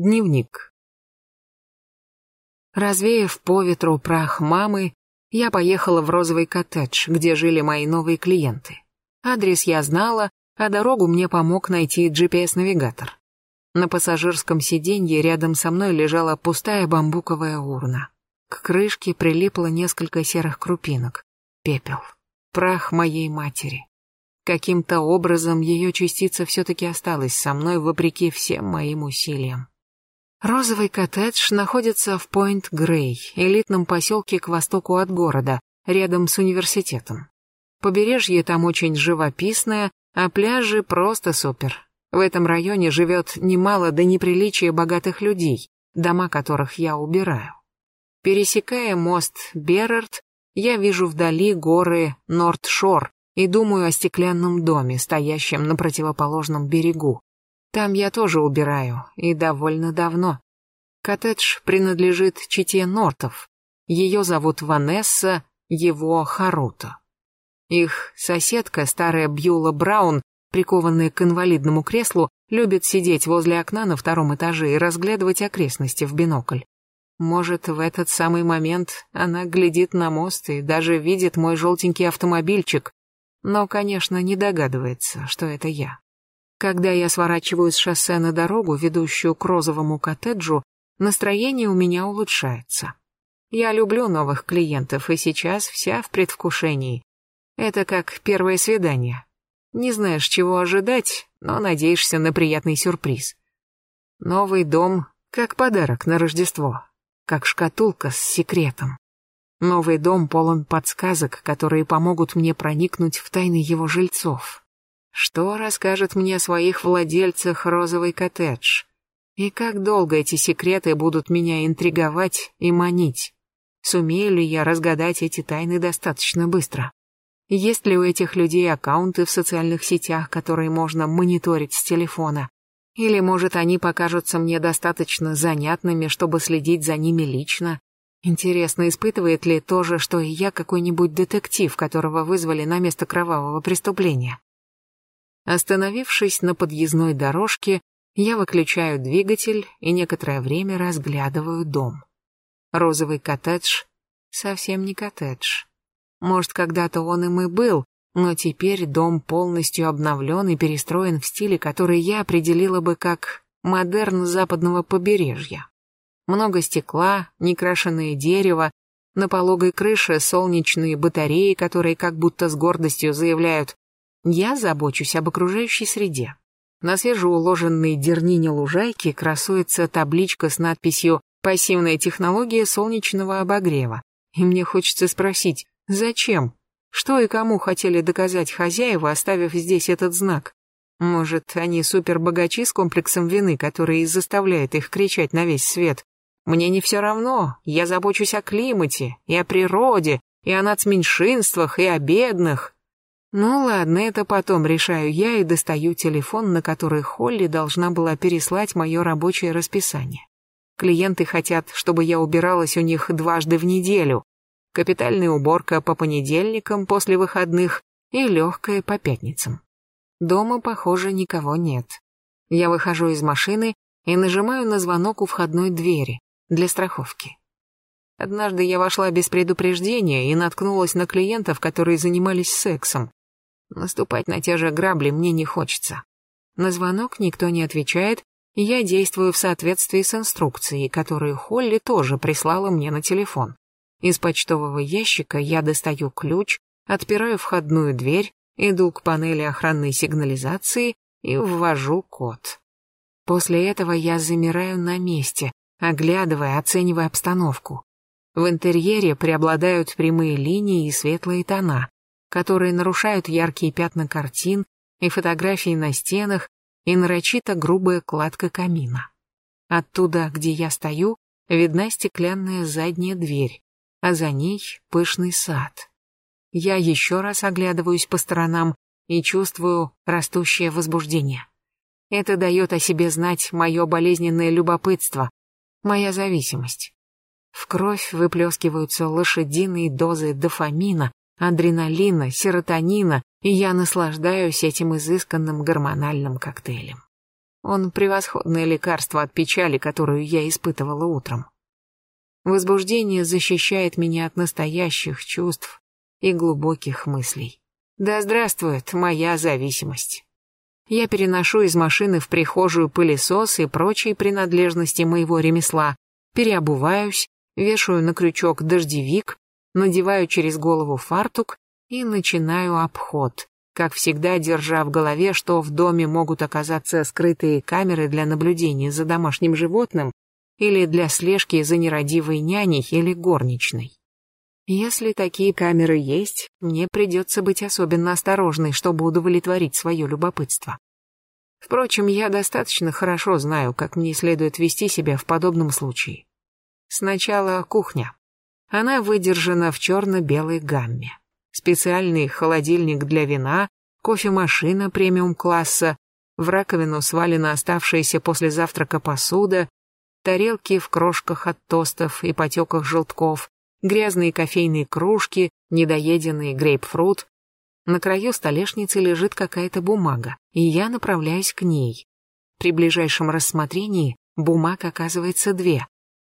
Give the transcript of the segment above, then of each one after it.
Дневник. Развеяв по ветру прах мамы, я поехала в розовый коттедж, где жили мои новые клиенты. Адрес я знала, а дорогу мне помог найти GPS-навигатор. На пассажирском сиденье рядом со мной лежала пустая бамбуковая урна. К крышке прилипло несколько серых крупинок. Пепел. Прах моей матери. Каким-то образом ее частица все-таки осталась со мной вопреки всем моим усилиям. Розовый коттедж находится в Пойнт-Грей, элитном поселке к востоку от города, рядом с университетом. Побережье там очень живописное, а пляжи просто супер. В этом районе живет немало до неприличия богатых людей, дома которых я убираю. Пересекая мост Берард, я вижу вдали горы Норт-Шор и думаю о стеклянном доме, стоящем на противоположном берегу, там я тоже убираю, и довольно давно. Коттедж принадлежит чите Нортов. Ее зовут Ванесса, его Харуто. Их соседка, старая Бьюла Браун, прикованная к инвалидному креслу, любит сидеть возле окна на втором этаже и разглядывать окрестности в бинокль. Может, в этот самый момент она глядит на мост и даже видит мой желтенький автомобильчик, но, конечно, не догадывается, что это я. Когда я сворачиваю с шоссе на дорогу, ведущую к розовому коттеджу, настроение у меня улучшается. Я люблю новых клиентов, и сейчас вся в предвкушении. Это как первое свидание. Не знаешь, чего ожидать, но надеешься на приятный сюрприз. Новый дом как подарок на Рождество, как шкатулка с секретом. Новый дом полон подсказок, которые помогут мне проникнуть в тайны его жильцов. Что расскажет мне о своих владельцах розовый коттедж? И как долго эти секреты будут меня интриговать и манить? Сумею ли я разгадать эти тайны достаточно быстро? Есть ли у этих людей аккаунты в социальных сетях, которые можно мониторить с телефона? Или, может, они покажутся мне достаточно занятными, чтобы следить за ними лично? Интересно, испытывает ли то же, что и я, какой-нибудь детектив, которого вызвали на место кровавого преступления? Остановившись на подъездной дорожке, я выключаю двигатель и некоторое время разглядываю дом. Розовый коттедж совсем не коттедж. Может, когда-то он им и был, но теперь дом полностью обновлен и перестроен в стиле, который я определила бы как модерн западного побережья. Много стекла, некрашенное дерево, на пологой крыше солнечные батареи, которые как будто с гордостью заявляют я забочусь об окружающей среде. На свежеуложенной дернине лужайки красуется табличка с надписью «Пассивная технология солнечного обогрева». И мне хочется спросить, зачем? Что и кому хотели доказать хозяева, оставив здесь этот знак? Может, они супербогачи с комплексом вины, который заставляет их кричать на весь свет? Мне не все равно, я забочусь о климате, и о природе, и о нацменьшинствах, и о бедных, ну ладно, это потом решаю я и достаю телефон, на который Холли должна была переслать мое рабочее расписание. Клиенты хотят, чтобы я убиралась у них дважды в неделю. Капитальная уборка по понедельникам после выходных и легкая по пятницам. Дома, похоже, никого нет. Я выхожу из машины и нажимаю на звонок у входной двери для страховки. Однажды я вошла без предупреждения и наткнулась на клиентов, которые занимались сексом. Наступать на те же грабли мне не хочется. На звонок никто не отвечает, и я действую в соответствии с инструкцией, которую Холли тоже прислала мне на телефон. Из почтового ящика я достаю ключ, отпираю входную дверь, иду к панели охранной сигнализации и ввожу код. После этого я замираю на месте, оглядывая, оценивая обстановку. В интерьере преобладают прямые линии и светлые тона, которые нарушают яркие пятна картин и фотографии на стенах и нарочито грубая кладка камина. Оттуда, где я стою, видна стеклянная задняя дверь, а за ней пышный сад. Я еще раз оглядываюсь по сторонам и чувствую растущее возбуждение. Это дает о себе знать мое болезненное любопытство, моя зависимость. В кровь выплескиваются лошадиные дозы дофамина, адреналина, серотонина, и я наслаждаюсь этим изысканным гормональным коктейлем. Он превосходное лекарство от печали, которую я испытывала утром. Возбуждение защищает меня от настоящих чувств и глубоких мыслей. Да здравствует моя зависимость. Я переношу из машины в прихожую пылесос и прочие принадлежности моего ремесла, переобуваюсь, вешаю на крючок дождевик, надеваю через голову фартук и начинаю обход, как всегда держа в голове, что в доме могут оказаться скрытые камеры для наблюдения за домашним животным или для слежки за нерадивой няней или горничной. Если такие камеры есть, мне придется быть особенно осторожной, чтобы удовлетворить свое любопытство. Впрочем, я достаточно хорошо знаю, как мне следует вести себя в подобном случае. Сначала кухня. Она выдержана в черно-белой гамме. Специальный холодильник для вина, кофемашина премиум-класса, в раковину свалена оставшаяся после завтрака посуда, тарелки в крошках от тостов и потеках желтков, грязные кофейные кружки, недоеденный грейпфрут. На краю столешницы лежит какая-то бумага, и я направляюсь к ней. При ближайшем рассмотрении бумаг оказывается две.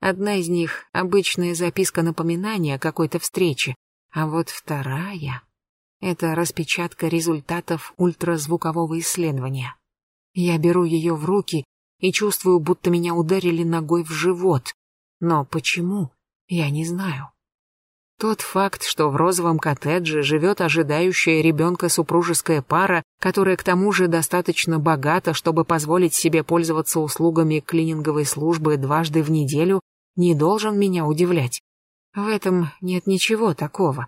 Одна из них — обычная записка напоминания о какой-то встрече, а вот вторая — это распечатка результатов ультразвукового исследования. Я беру ее в руки и чувствую, будто меня ударили ногой в живот. Но почему? Я не знаю. Тот факт, что в розовом коттедже живет ожидающая ребенка супружеская пара, которая к тому же достаточно богата, чтобы позволить себе пользоваться услугами клининговой службы дважды в неделю, не должен меня удивлять. В этом нет ничего такого.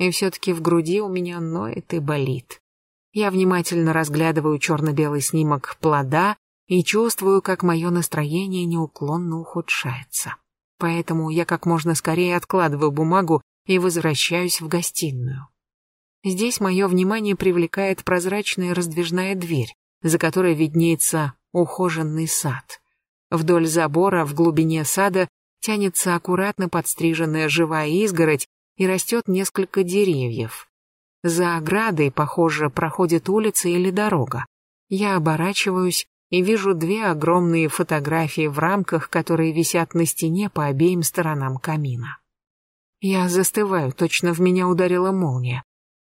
И все-таки в груди у меня ноет и болит. Я внимательно разглядываю черно-белый снимок плода и чувствую, как мое настроение неуклонно ухудшается поэтому я как можно скорее откладываю бумагу и возвращаюсь в гостиную. Здесь мое внимание привлекает прозрачная раздвижная дверь, за которой виднеется ухоженный сад. Вдоль забора в глубине сада тянется аккуратно подстриженная живая изгородь и растет несколько деревьев. За оградой, похоже, проходит улица или дорога. Я оборачиваюсь и вижу две огромные фотографии в рамках, которые висят на стене по обеим сторонам камина. Я застываю, точно в меня ударила молния.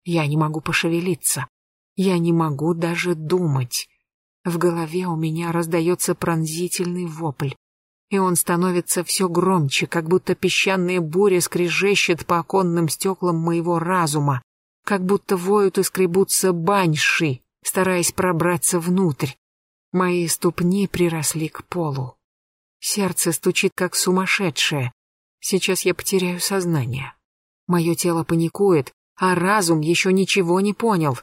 Я не могу пошевелиться. Я не могу даже думать. В голове у меня раздается пронзительный вопль, и он становится все громче, как будто песчаная буря скрежещет по оконным стеклам моего разума, как будто воют и скребутся баньши, стараясь пробраться внутрь, Мои ступни приросли к полу. Сердце стучит как сумасшедшее. Сейчас я потеряю сознание. Мое тело паникует, а разум еще ничего не понял.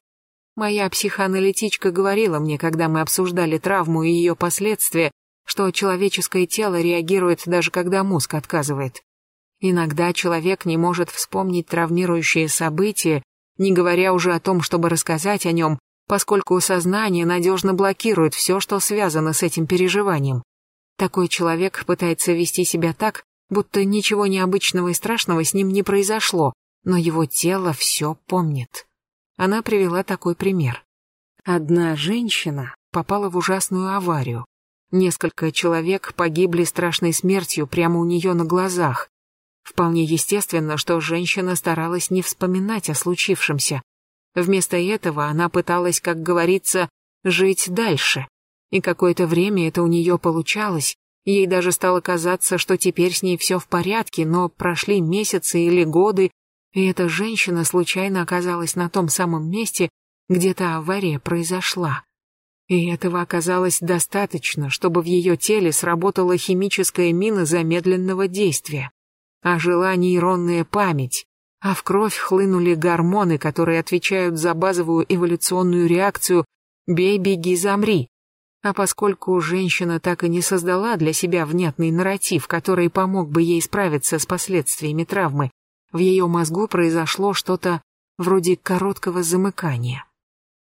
Моя психоаналитичка говорила мне, когда мы обсуждали травму и ее последствия, что человеческое тело реагирует даже когда мозг отказывает. Иногда человек не может вспомнить травмирующее событие, не говоря уже о том, чтобы рассказать о нем, поскольку сознание надежно блокирует все, что связано с этим переживанием. Такой человек пытается вести себя так, будто ничего необычного и страшного с ним не произошло, но его тело все помнит. Она привела такой пример. Одна женщина попала в ужасную аварию. Несколько человек погибли страшной смертью прямо у нее на глазах. Вполне естественно, что женщина старалась не вспоминать о случившемся, Вместо этого она пыталась, как говорится, жить дальше. И какое-то время это у нее получалось. Ей даже стало казаться, что теперь с ней все в порядке, но прошли месяцы или годы, и эта женщина случайно оказалась на том самом месте, где та авария произошла. И этого оказалось достаточно, чтобы в ее теле сработала химическая мина замедленного действия. Ожила нейронная память, а в кровь хлынули гормоны, которые отвечают за базовую эволюционную реакцию «бей, беги, замри». А поскольку женщина так и не создала для себя внятный нарратив, который помог бы ей справиться с последствиями травмы, в ее мозгу произошло что-то вроде короткого замыкания.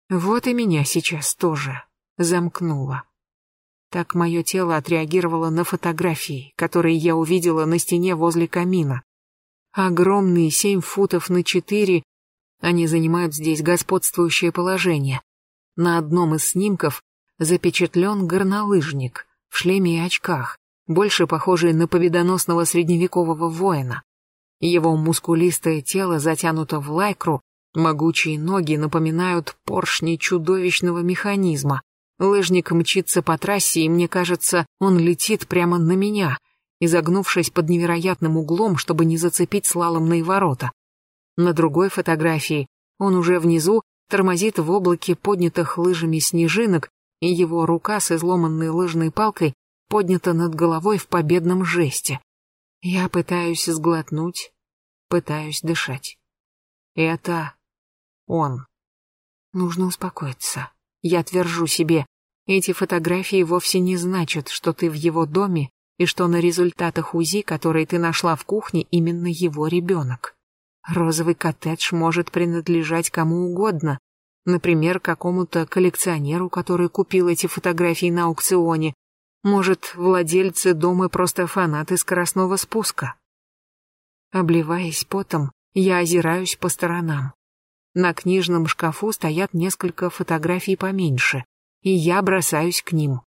Вот и меня сейчас тоже замкнуло. Так мое тело отреагировало на фотографии, которые я увидела на стене возле камина. Огромные семь футов на четыре, они занимают здесь господствующее положение. На одном из снимков запечатлен горнолыжник в шлеме и очках, больше похожий на победоносного средневекового воина. Его мускулистое тело затянуто в лайкру, могучие ноги напоминают поршни чудовищного механизма. Лыжник мчится по трассе, и мне кажется, он летит прямо на меня, изогнувшись под невероятным углом, чтобы не зацепить слаломные ворота. На другой фотографии он уже внизу тормозит в облаке поднятых лыжами снежинок, и его рука с изломанной лыжной палкой поднята над головой в победном жесте. Я пытаюсь сглотнуть, пытаюсь дышать. Это он. Нужно успокоиться. Я твержу себе, эти фотографии вовсе не значат, что ты в его доме и что на результатах УЗИ, которые ты нашла в кухне, именно его ребенок. Розовый коттедж может принадлежать кому угодно, например, какому-то коллекционеру, который купил эти фотографии на аукционе. Может, владельцы дома просто фанаты скоростного спуска. Обливаясь потом, я озираюсь по сторонам. На книжном шкафу стоят несколько фотографий поменьше, и я бросаюсь к ним.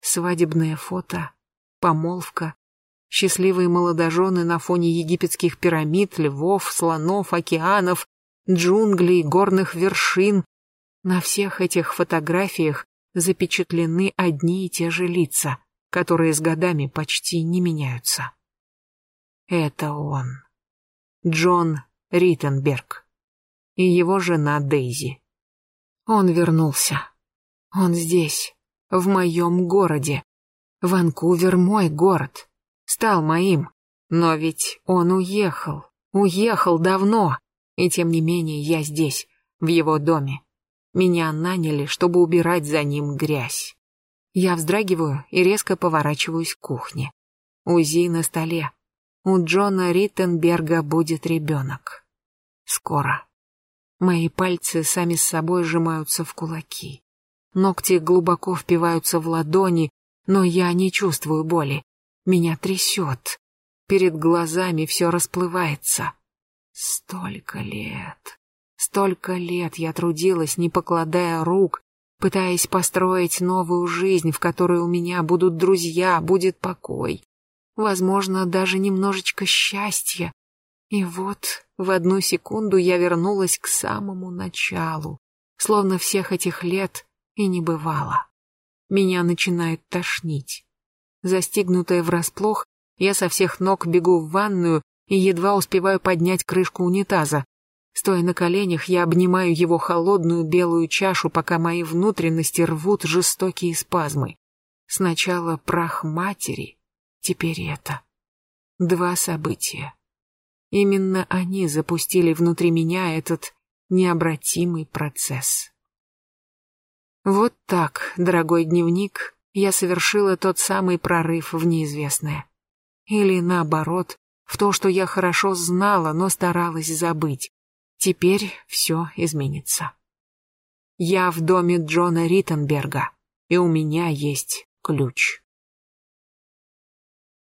Свадебное фото, помолвка, счастливые молодожены на фоне египетских пирамид, львов, слонов, океанов, джунглей, горных вершин. На всех этих фотографиях запечатлены одни и те же лица, которые с годами почти не меняются. Это он. Джон Риттенберг. И его жена Дейзи. Он вернулся. Он здесь, в моем городе. Ванкувер мой город. Стал моим. Но ведь он уехал. Уехал давно. И тем не менее я здесь, в его доме. Меня наняли, чтобы убирать за ним грязь. Я вздрагиваю и резко поворачиваюсь к кухне. УЗИ на столе. У Джона Риттенберга будет ребенок. Скоро. Мои пальцы сами с собой сжимаются в кулаки. Ногти глубоко впиваются в ладони, но я не чувствую боли. Меня трясет. Перед глазами все расплывается. Столько лет. Столько лет я трудилась, не покладая рук, пытаясь построить новую жизнь, в которой у меня будут друзья, будет покой возможно, даже немножечко счастья. И вот в одну секунду я вернулась к самому началу, словно всех этих лет и не бывало. Меня начинает тошнить. Застигнутая врасплох, я со всех ног бегу в ванную и едва успеваю поднять крышку унитаза. Стоя на коленях, я обнимаю его холодную белую чашу, пока мои внутренности рвут жестокие спазмы. Сначала прах матери, Теперь это. Два события. Именно они запустили внутри меня этот необратимый процесс. Вот так, дорогой дневник, я совершила тот самый прорыв в неизвестное. Или наоборот, в то, что я хорошо знала, но старалась забыть. Теперь все изменится. Я в доме Джона Риттенберга, и у меня есть ключ.